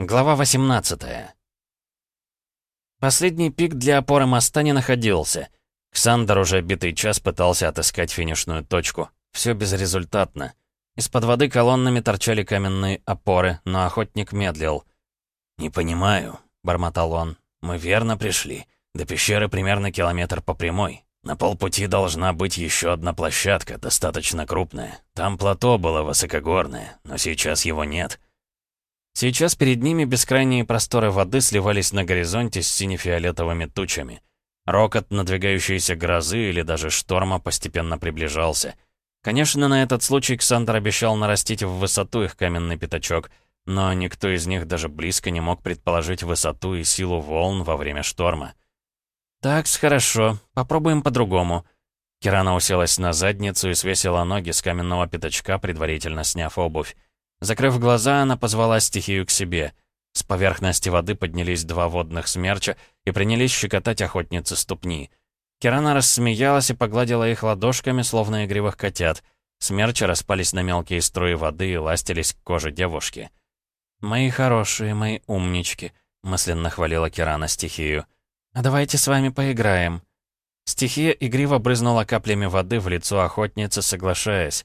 Глава 18 Последний пик для опоры моста не находился. Ксандр уже битый час пытался отыскать финишную точку. Все безрезультатно. Из-под воды колоннами торчали каменные опоры, но охотник медлил. «Не понимаю», — бормотал он. «Мы верно пришли. До пещеры примерно километр по прямой. На полпути должна быть еще одна площадка, достаточно крупная. Там плато было высокогорное, но сейчас его нет». Сейчас перед ними бескрайние просторы воды сливались на горизонте с сине-фиолетовыми тучами. Рокот надвигающейся грозы или даже шторма постепенно приближался. Конечно, на этот случай Ксандр обещал нарастить в высоту их каменный пятачок, но никто из них даже близко не мог предположить высоту и силу волн во время шторма. Так, хорошо. Попробуем по-другому». Кирана уселась на задницу и свесила ноги с каменного пятачка, предварительно сняв обувь. Закрыв глаза, она позвала стихию к себе. С поверхности воды поднялись два водных смерча и принялись щекотать охотницы ступни. Кирана рассмеялась и погладила их ладошками, словно игривых котят. Смерчи распались на мелкие струи воды и ластились к коже девушки. «Мои хорошие, мои умнички», — мысленно хвалила Кирана стихию. «А давайте с вами поиграем». Стихия игриво брызнула каплями воды в лицо охотницы, соглашаясь.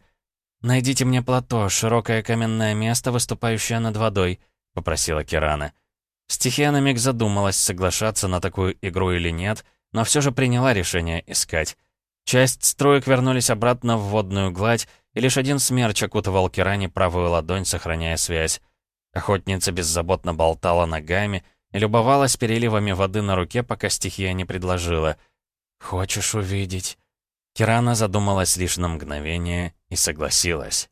«Найдите мне плато, широкое каменное место, выступающее над водой», — попросила Кирана. Стихия на миг задумалась, соглашаться на такую игру или нет, но все же приняла решение искать. Часть строек вернулись обратно в водную гладь, и лишь один смерч окутывал Киране правую ладонь, сохраняя связь. Охотница беззаботно болтала ногами и любовалась переливами воды на руке, пока стихия не предложила. «Хочешь увидеть?» Кирана задумалась лишь на мгновение и согласилась.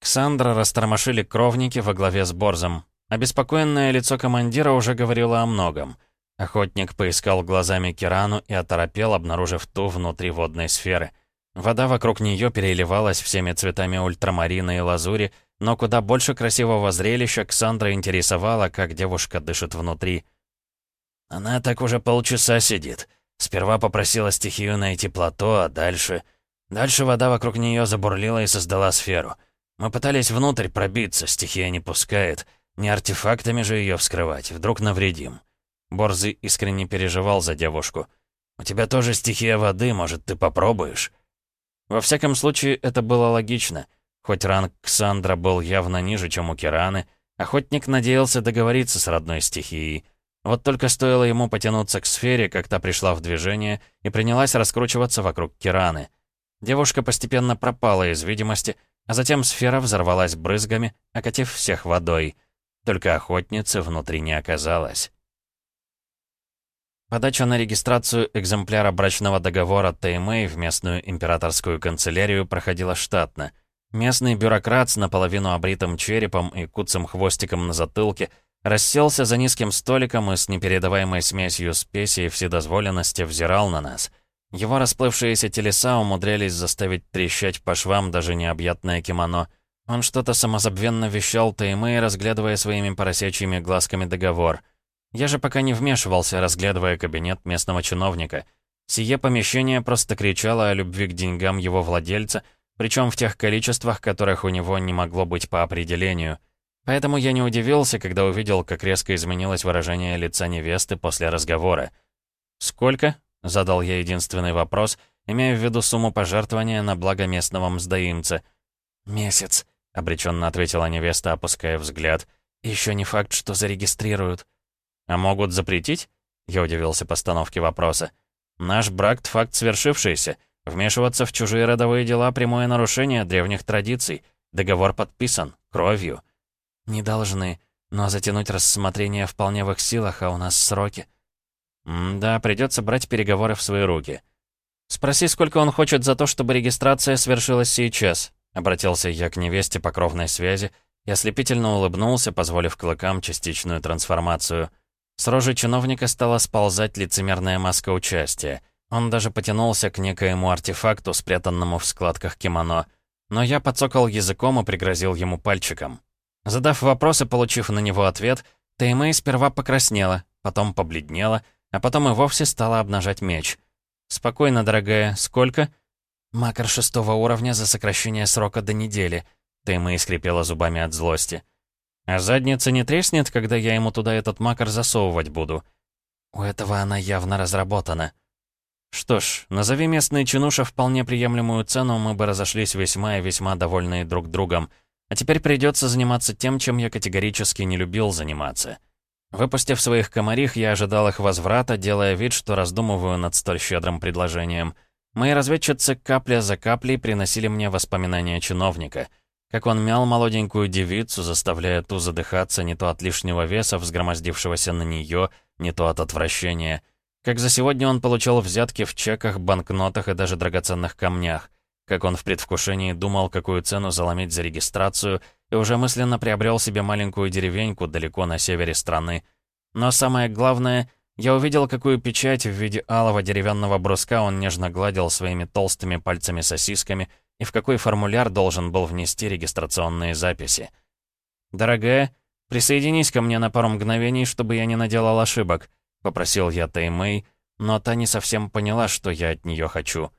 Ксандра растормошили кровники во главе с Борзом. Обеспокоенное лицо командира уже говорило о многом. Охотник поискал глазами Кирану и оторопел, обнаружив ту внутри водной сферы. Вода вокруг нее переливалась всеми цветами ультрамарина и лазури, но куда больше красивого зрелища Ксандра интересовала, как девушка дышит внутри. «Она так уже полчаса сидит», Сперва попросила стихию найти плато, а дальше... Дальше вода вокруг нее забурлила и создала сферу. Мы пытались внутрь пробиться, стихия не пускает. Не артефактами же ее вскрывать, вдруг навредим. Борзый искренне переживал за девушку. «У тебя тоже стихия воды, может, ты попробуешь?» Во всяком случае, это было логично. Хоть ранг Ксандра был явно ниже, чем у Кираны, охотник надеялся договориться с родной стихией. Вот только стоило ему потянуться к сфере, как та пришла в движение и принялась раскручиваться вокруг Кираны. Девушка постепенно пропала из видимости, а затем сфера взорвалась брызгами, окатив всех водой. Только охотницы внутри не оказалось. Подача на регистрацию экземпляра брачного договора Теймэй в местную императорскую канцелярию проходила штатно. Местный бюрократ с наполовину обритым черепом и куцым хвостиком на затылке — Расселся за низким столиком и с непередаваемой смесью спеси и вседозволенности взирал на нас. Его расплывшиеся телеса умудрялись заставить трещать по швам даже необъятное кимоно. Он что-то самозабвенно вещал Таймэй, разглядывая своими поросячьими глазками договор. Я же пока не вмешивался, разглядывая кабинет местного чиновника. Сие помещение просто кричало о любви к деньгам его владельца, причем в тех количествах, которых у него не могло быть по определению — Поэтому я не удивился, когда увидел, как резко изменилось выражение лица невесты после разговора. «Сколько?» — задал я единственный вопрос, имея в виду сумму пожертвования на благо местного мздоимца. «Месяц», — обреченно ответила невеста, опуская взгляд. «Еще не факт, что зарегистрируют». «А могут запретить?» — я удивился постановке вопроса. «Наш брак — факт свершившийся. Вмешиваться в чужие родовые дела — прямое нарушение древних традиций. Договор подписан. Кровью». «Не должны. Но затянуть рассмотрение вполне в их силах, а у нас сроки». «Да, придется брать переговоры в свои руки». «Спроси, сколько он хочет за то, чтобы регистрация свершилась сейчас», — обратился я к невесте по кровной связи и ослепительно улыбнулся, позволив клыкам частичную трансформацию. С рожи чиновника стала сползать лицемерная маска участия. Он даже потянулся к некоему артефакту, спрятанному в складках кимоно. Но я подсокал языком и пригрозил ему пальчиком. Задав вопрос и получив на него ответ, Теймэй сперва покраснела, потом побледнела, а потом и вовсе стала обнажать меч. «Спокойно, дорогая, сколько?» «Макар шестого уровня за сокращение срока до недели», Теймэй скрипела зубами от злости. А задница не треснет, когда я ему туда этот макар засовывать буду? У этого она явно разработана. Что ж, назови местные чинуша вполне приемлемую цену, мы бы разошлись весьма и весьма довольные друг другом. А теперь придется заниматься тем, чем я категорически не любил заниматься. Выпустив своих комарих, я ожидал их возврата, делая вид, что раздумываю над столь щедрым предложением. Мои разведчицы капля за каплей приносили мне воспоминания чиновника. Как он мял молоденькую девицу, заставляя ту задыхаться не то от лишнего веса, взгромоздившегося на нее, не то от отвращения. Как за сегодня он получал взятки в чеках, банкнотах и даже драгоценных камнях. Как он в предвкушении думал, какую цену заломить за регистрацию, и уже мысленно приобрел себе маленькую деревеньку далеко на севере страны. Но самое главное, я увидел, какую печать в виде алого деревянного бруска он нежно гладил своими толстыми пальцами-сосисками и в какой формуляр должен был внести регистрационные записи. «Дорогая, присоединись ко мне на пару мгновений, чтобы я не наделал ошибок», — попросил я Таймэй, но та не совсем поняла, что я от нее хочу.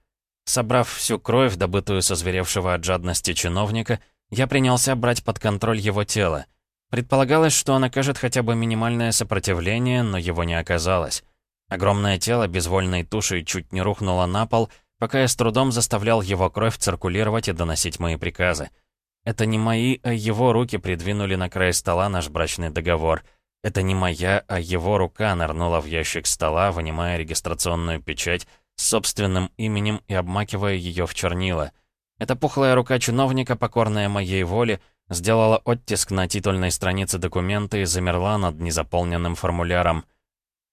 Собрав всю кровь, добытую со зверевшего от жадности чиновника, я принялся брать под контроль его тело. Предполагалось, что он окажет хотя бы минимальное сопротивление, но его не оказалось. Огромное тело безвольной тушей чуть не рухнуло на пол, пока я с трудом заставлял его кровь циркулировать и доносить мои приказы. Это не мои, а его руки придвинули на край стола наш брачный договор. Это не моя, а его рука нырнула в ящик стола, вынимая регистрационную печать, с собственным именем и обмакивая ее в чернила. Эта пухлая рука чиновника, покорная моей воле, сделала оттиск на титульной странице документа и замерла над незаполненным формуляром.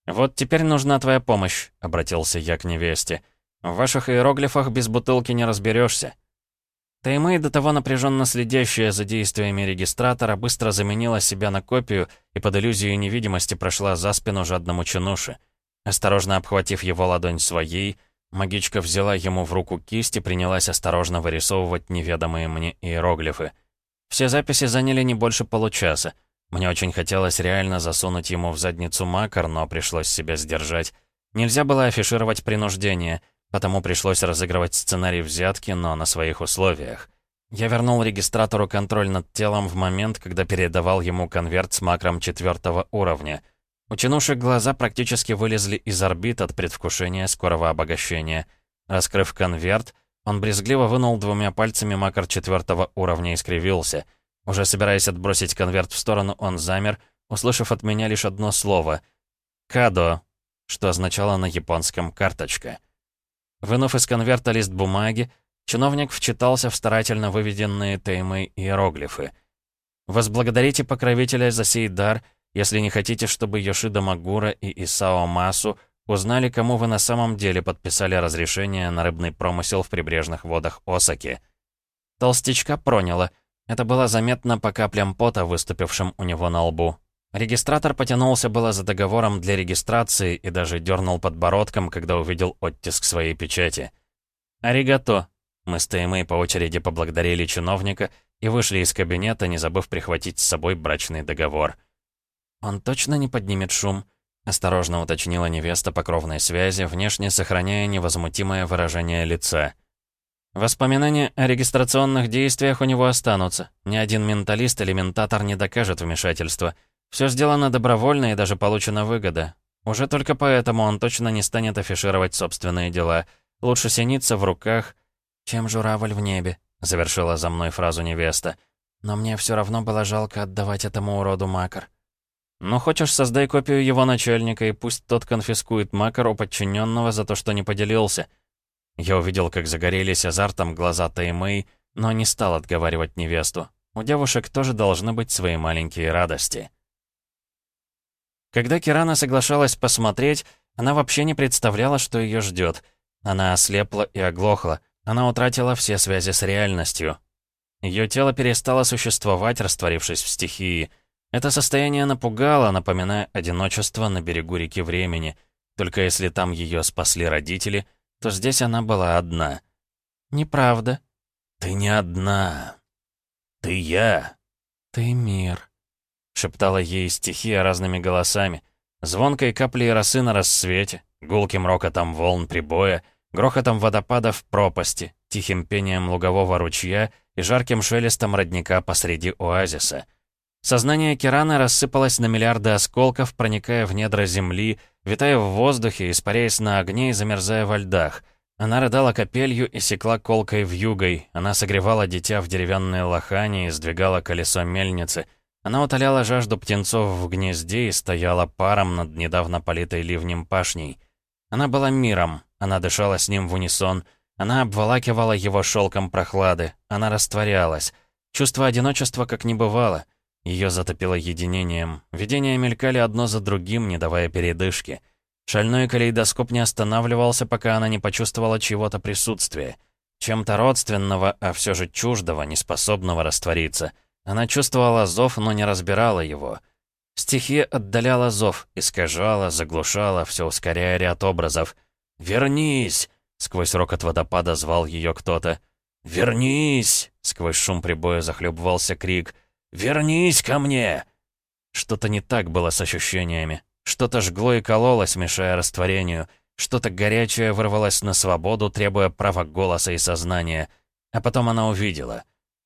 «Вот теперь нужна твоя помощь», — обратился я к невесте. «В ваших иероглифах без бутылки не разберешься. Таймэй, до того напряженно следящая за действиями регистратора, быстро заменила себя на копию и под иллюзией невидимости прошла за спину жадному чинуши. Осторожно обхватив его ладонь своей, магичка взяла ему в руку кисть и принялась осторожно вырисовывать неведомые мне иероглифы. Все записи заняли не больше получаса. Мне очень хотелось реально засунуть ему в задницу макар, но пришлось себя сдержать. Нельзя было афишировать принуждение, потому пришлось разыгрывать сценарий взятки, но на своих условиях. Я вернул регистратору контроль над телом в момент, когда передавал ему конверт с макром четвертого уровня — у чинушек глаза практически вылезли из орбит от предвкушения скорого обогащения. Раскрыв конверт, он брезгливо вынул двумя пальцами макар четвертого уровня и скривился. Уже собираясь отбросить конверт в сторону, он замер, услышав от меня лишь одно слово «Кадо», что означало на японском «карточка». Вынув из конверта лист бумаги, чиновник вчитался в старательно выведенные теймы иероглифы. «Возблагодарите покровителя за сей дар», если не хотите, чтобы Йошида Магура и Исао Масу узнали, кому вы на самом деле подписали разрешение на рыбный промысел в прибрежных водах Осаки. Толстячка проняло. Это было заметно по каплям пота, выступившим у него на лбу. Регистратор потянулся было за договором для регистрации и даже дернул подбородком, когда увидел оттиск своей печати. «Аригато!» Мы с Теймой по очереди поблагодарили чиновника и вышли из кабинета, не забыв прихватить с собой брачный договор. «Он точно не поднимет шум?» — осторожно уточнила невеста по кровной связи, внешне сохраняя невозмутимое выражение лица. «Воспоминания о регистрационных действиях у него останутся. Ни один менталист или ментатор не докажет вмешательства. Все сделано добровольно и даже получена выгода. Уже только поэтому он точно не станет афишировать собственные дела. Лучше синиться в руках, чем журавль в небе», — завершила за мной фразу невеста. «Но мне все равно было жалко отдавать этому уроду макар». «Ну, хочешь, создай копию его начальника, и пусть тот конфискует Макар у подчиненного за то, что не поделился». Я увидел, как загорелись азартом глаза Таймэй, но не стал отговаривать невесту. У девушек тоже должны быть свои маленькие радости. Когда Кирана соглашалась посмотреть, она вообще не представляла, что ее ждет. Она ослепла и оглохла. Она утратила все связи с реальностью. Ее тело перестало существовать, растворившись в стихии. Это состояние напугало, напоминая одиночество на берегу реки времени. Только если там ее спасли родители, то здесь она была одна. «Неправда». «Ты не одна. Ты я». «Ты мир», — шептала ей стихия разными голосами. Звонкой каплей росы на рассвете, гулким рокотом волн прибоя, грохотом водопада в пропасти, тихим пением лугового ручья и жарким шелестом родника посреди оазиса — Сознание Кирана рассыпалось на миллиарды осколков, проникая в недра земли, витая в воздухе, испаряясь на огне и замерзая во льдах. Она рыдала капелью и секла колкой вьюгой. Она согревала дитя в деревянной лохане и сдвигала колесо мельницы. Она утоляла жажду птенцов в гнезде и стояла паром над недавно политой ливнем пашней. Она была миром, она дышала с ним в унисон, она обволакивала его шелком прохлады, она растворялась. Чувство одиночества как не бывало. Ее затопило единением. Видения мелькали одно за другим, не давая передышки. Шальной калейдоскоп не останавливался, пока она не почувствовала чего-то присутствия. Чем-то родственного, а все же чуждого, неспособного раствориться. Она чувствовала зов, но не разбирала его. Стихия отдаляла зов, искажала, заглушала, все ускоряя ряд образов. «Вернись!» — сквозь рокот водопада звал ее кто-то. «Вернись!» — сквозь шум прибоя захлебывался крик. «Вернись ко мне!» Что-то не так было с ощущениями. Что-то жгло и кололось, мешая растворению. Что-то горячее вырвалось на свободу, требуя права голоса и сознания. А потом она увидела.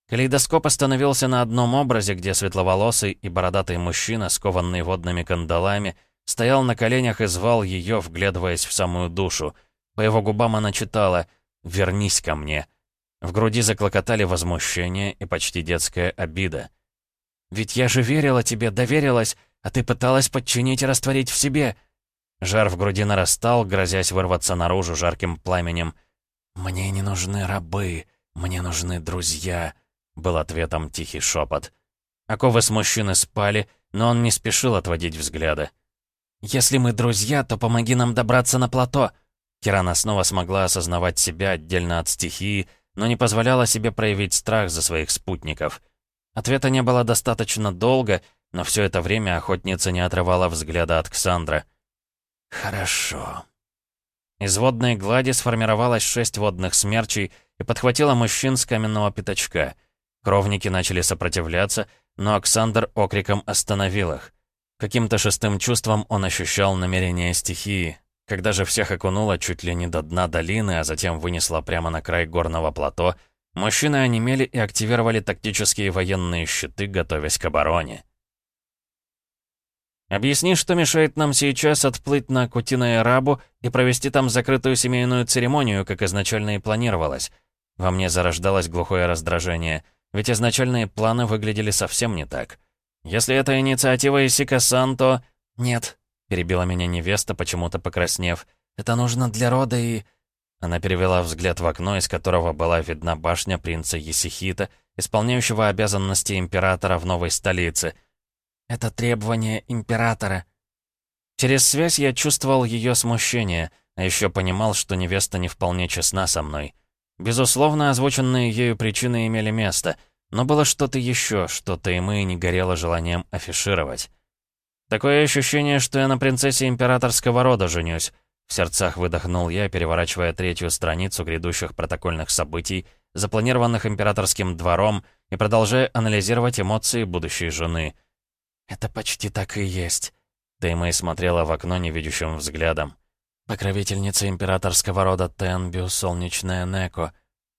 Калейдоскоп остановился на одном образе, где светловолосый и бородатый мужчина, скованный водными кандалами, стоял на коленях и звал ее, вглядываясь в самую душу. По его губам она читала «Вернись ко мне». В груди заклокотали возмущение и почти детская обида. Ведь я же верила тебе, доверилась, а ты пыталась подчинить и растворить в себе». Жар в груди нарастал, грозясь вырваться наружу жарким пламенем. «Мне не нужны рабы, мне нужны друзья», — был ответом тихий шепот. Оковы с мужчины спали, но он не спешил отводить взгляда. «Если мы друзья, то помоги нам добраться на плато». Кирана снова смогла осознавать себя отдельно от стихии, но не позволяла себе проявить страх за своих спутников — Ответа не было достаточно долго, но все это время охотница не отрывала взгляда от Ксандра. «Хорошо». Из водной глади сформировалось шесть водных смерчей и подхватила мужчин с каменного пятачка. Кровники начали сопротивляться, но Оксандр окриком остановил их. Каким-то шестым чувством он ощущал намерение стихии. Когда же всех окунуло чуть ли не до дна долины, а затем вынесло прямо на край горного плато — Мужчины онемели и активировали тактические военные щиты, готовясь к обороне. «Объясни, что мешает нам сейчас отплыть на Кутино-Эрабу и провести там закрытую семейную церемонию, как изначально и планировалось?» Во мне зарождалось глухое раздражение, ведь изначальные планы выглядели совсем не так. «Если это инициатива Исика-сан, то...» «Нет», — перебила меня невеста, почему-то покраснев. «Это нужно для рода и...» Она перевела взгляд в окно, из которого была видна башня принца Есихита, исполняющего обязанности императора в новой столице. «Это требование императора». Через связь я чувствовал ее смущение, а еще понимал, что невеста не вполне честна со мной. Безусловно, озвученные ею причины имели место, но было что-то еще, что-то и мы не горело желанием афишировать. Такое ощущение, что я на принцессе императорского рода женюсь. В сердцах выдохнул я, переворачивая третью страницу грядущих протокольных событий, запланированных императорским двором, и продолжая анализировать эмоции будущей жены. «Это почти так и есть», — Теймэй смотрела в окно невидящим взглядом. «Покровительница императорского рода Тенбю, солнечная Неко,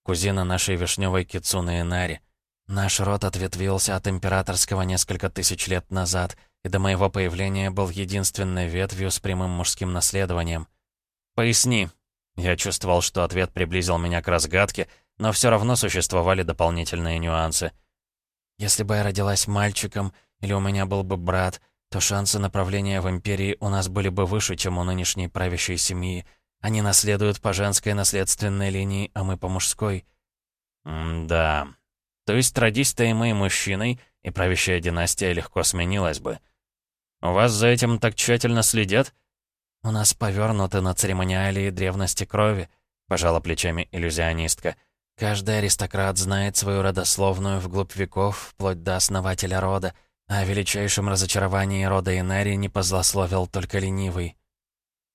кузина нашей вишневой Кицуны Инари. Наш род ответвился от императорского несколько тысяч лет назад, и до моего появления был единственной ветвью с прямым мужским наследованием. «Поясни». Я чувствовал, что ответ приблизил меня к разгадке, но все равно существовали дополнительные нюансы. «Если бы я родилась мальчиком, или у меня был бы брат, то шансы направления в Империи у нас были бы выше, чем у нынешней правящей семьи. Они наследуют по женской наследственной линии, а мы по мужской». «М-да. То есть родись-то и мы мужчиной, и правящая династия легко сменилась бы. У вас за этим так тщательно следят?» «У нас повернуты на церемониалии древности крови», — пожала плечами иллюзионистка. «Каждый аристократ знает свою родословную вглубь веков, вплоть до основателя рода, а о величайшем разочаровании рода Инари не позлословил только ленивый».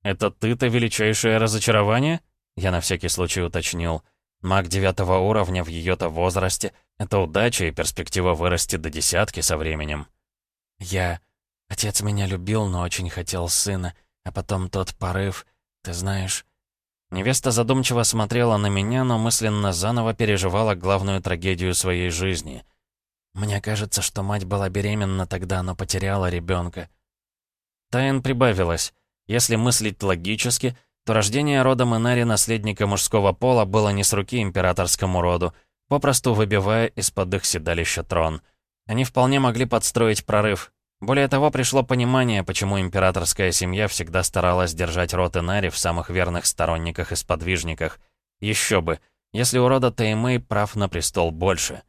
«Это ты-то величайшее разочарование?» Я на всякий случай уточнил. Маг девятого уровня в ее-то возрасте — это удача и перспектива вырасти до десятки со временем. «Я... Отец меня любил, но очень хотел сына». А потом тот порыв, ты знаешь... Невеста задумчиво смотрела на меня, но мысленно заново переживала главную трагедию своей жизни. Мне кажется, что мать была беременна тогда, но потеряла ребенка. Тайн прибавилось. Если мыслить логически, то рождение рода Мэнари наследника мужского пола было не с руки императорскому роду, попросту выбивая из-под их седалища трон. Они вполне могли подстроить прорыв. Более того, пришло понимание, почему императорская семья всегда старалась держать род Энари в самых верных сторонниках и сподвижниках. Еще бы, если у рода Таймэй прав на престол больше.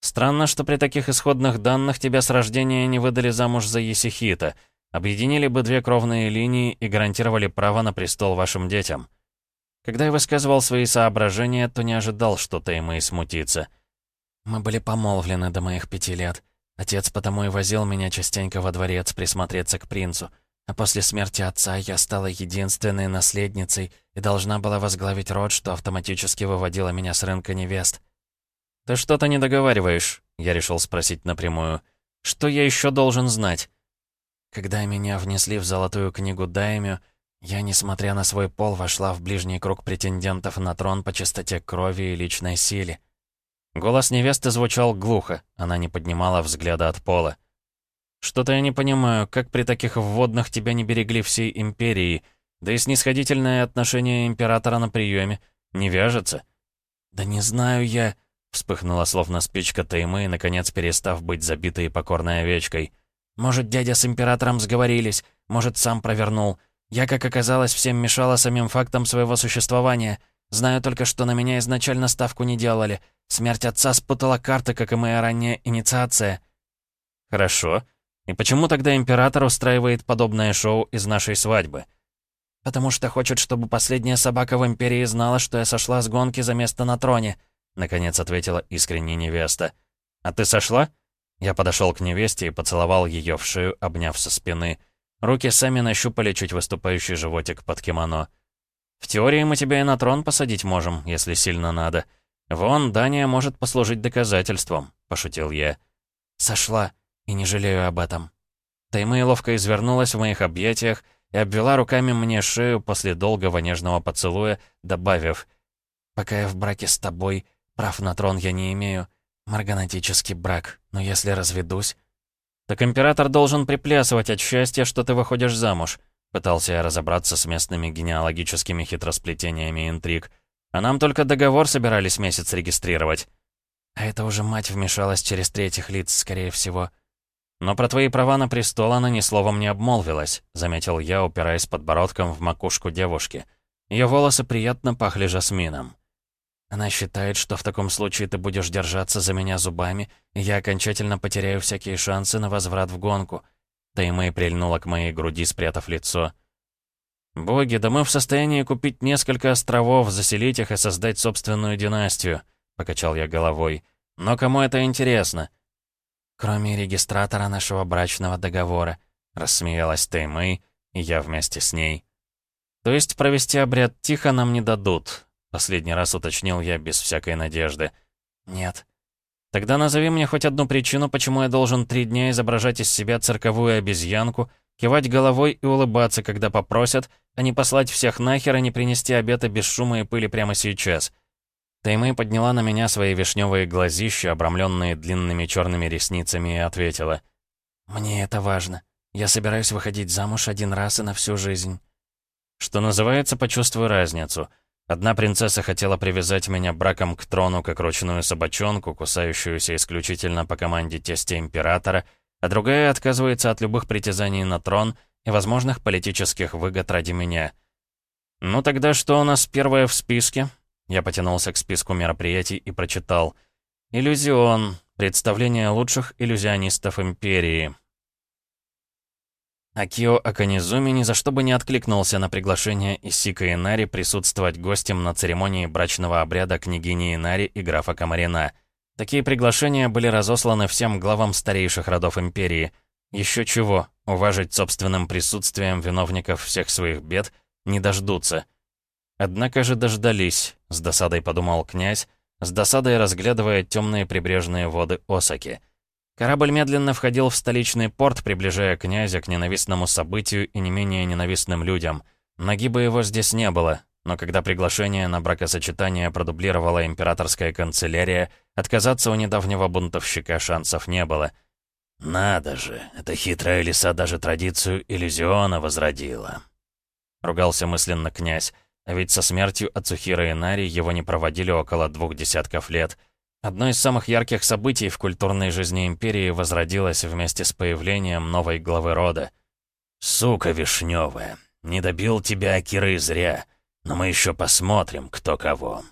Странно, что при таких исходных данных тебя с рождения не выдали замуж за Есихита. Объединили бы две кровные линии и гарантировали право на престол вашим детям. Когда я высказывал свои соображения, то не ожидал, что Таймэй смутится. Мы были помолвлены до моих пяти лет. Отец потому и возил меня частенько во дворец присмотреться к принцу. А после смерти отца я стала единственной наследницей и должна была возглавить род, что автоматически выводило меня с рынка невест. «Ты что-то не договариваешь», — я решил спросить напрямую. «Что я еще должен знать?» Когда меня внесли в золотую книгу Даймю, я, несмотря на свой пол, вошла в ближний круг претендентов на трон по чистоте крови и личной силе. Голос невесты звучал глухо, она не поднимала взгляда от пола. «Что-то я не понимаю, как при таких вводных тебя не берегли всей империи, да и снисходительное отношение императора на приеме не вяжется?» «Да не знаю я...» — вспыхнула словно спичка Таймы, наконец перестав быть забитой и покорной овечкой. «Может, дядя с императором сговорились, может, сам провернул. Я, как оказалось, всем мешала самим фактом своего существования. Знаю только, что на меня изначально ставку не делали. Смерть отца спутала карты, как и моя ранняя инициация». «Хорошо. И почему тогда император устраивает подобное шоу из нашей свадьбы?» «Потому что хочет, чтобы последняя собака в Империи знала, что я сошла с гонки за место на троне», — наконец ответила искренне невеста. «А ты сошла?» Я подошел к невесте и поцеловал ее в шею, обняв со спины. Руки сами нащупали чуть выступающий животик под кимоно. «В теории мы тебя и на трон посадить можем, если сильно надо. Вон, Дания может послужить доказательством», — пошутил я. «Сошла, и не жалею об этом». Таймэй ловко извернулась в моих объятиях и обвела руками мне шею после долгого нежного поцелуя, добавив, «Пока я в браке с тобой, Прав на трон я не имею. Марганатический брак. Но если разведусь... Так император должен приплясывать от счастья, что ты выходишь замуж. Пытался я разобраться с местными генеалогическими хитросплетениями интриг. А нам только договор собирались месяц регистрировать. А это уже мать вмешалась через третьих лиц, скорее всего. Но про твои права на престол она ни словом не обмолвилась, заметил я, упираясь подбородком в макушку девушки. Ее волосы приятно пахли жасмином. Она считает, что в таком случае ты будешь держаться за меня зубами, и я окончательно потеряю всякие шансы на возврат в гонку». Таймэй прильнула к моей груди, спрятав лицо. «Боги, да мы в состоянии купить несколько островов, заселить их и создать собственную династию», — покачал я головой. «Но кому это интересно?» «Кроме регистратора нашего брачного договора», — рассмеялась Таймэй, и я вместе с ней. «То есть провести обряд тихо нам не дадут, Последний раз уточнил я без всякой надежды. «Нет». «Тогда назови мне хоть одну причину, почему я должен три дня изображать из себя цирковую обезьянку, кивать головой и улыбаться, когда попросят, а не послать всех нахер и не принести обеда без шума и пыли прямо сейчас». Таймэй подняла на меня свои вишневые глазища, обрамленные длинными черными ресницами, и ответила. «Мне это важно. Я собираюсь выходить замуж один раз и на всю жизнь». Что называется, почувствуй разницу — Одна принцесса хотела привязать меня браком к трону, как ручную собачонку, кусающуюся исключительно по команде тестя императора, а другая отказывается от любых притязаний на трон и возможных политических выгод ради меня. «Ну тогда что у нас первое в списке?» Я потянулся к списку мероприятий и прочитал. «Иллюзион. Представление лучших иллюзионистов Империи. Акио Аканизуми ни за что бы не откликнулся на приглашение Исика Инари присутствовать гостем на церемонии брачного обряда княгини Инари и графа Камарина. Такие приглашения были разосланы всем главам старейших родов Империи. Еще чего, уважить собственным присутствием виновников всех своих бед не дождутся. Однако же дождались, с досадой подумал князь, с досадой разглядывая темные прибрежные воды Осаки — Корабль медленно входил в столичный порт, приближая князя к ненавистному событию и не менее ненавистным людям. Ноги бы его здесь не было, но когда приглашение на бракосочетание продублировала императорская канцелярия, Отказаться у недавнего бунтовщика шансов не было. «Надо же, эта хитрая лиса даже традицию иллюзиона возродила!» Ругался мысленно князь, а ведь со смертью Ацухира Инари его не проводили около двух десятков лет. Одно из самых ярких событий в культурной жизни Империи возродилось вместе с появлением новой главы рода. «Сука вишневая, не добил тебя Акиры зря, но мы еще посмотрим, кто кого».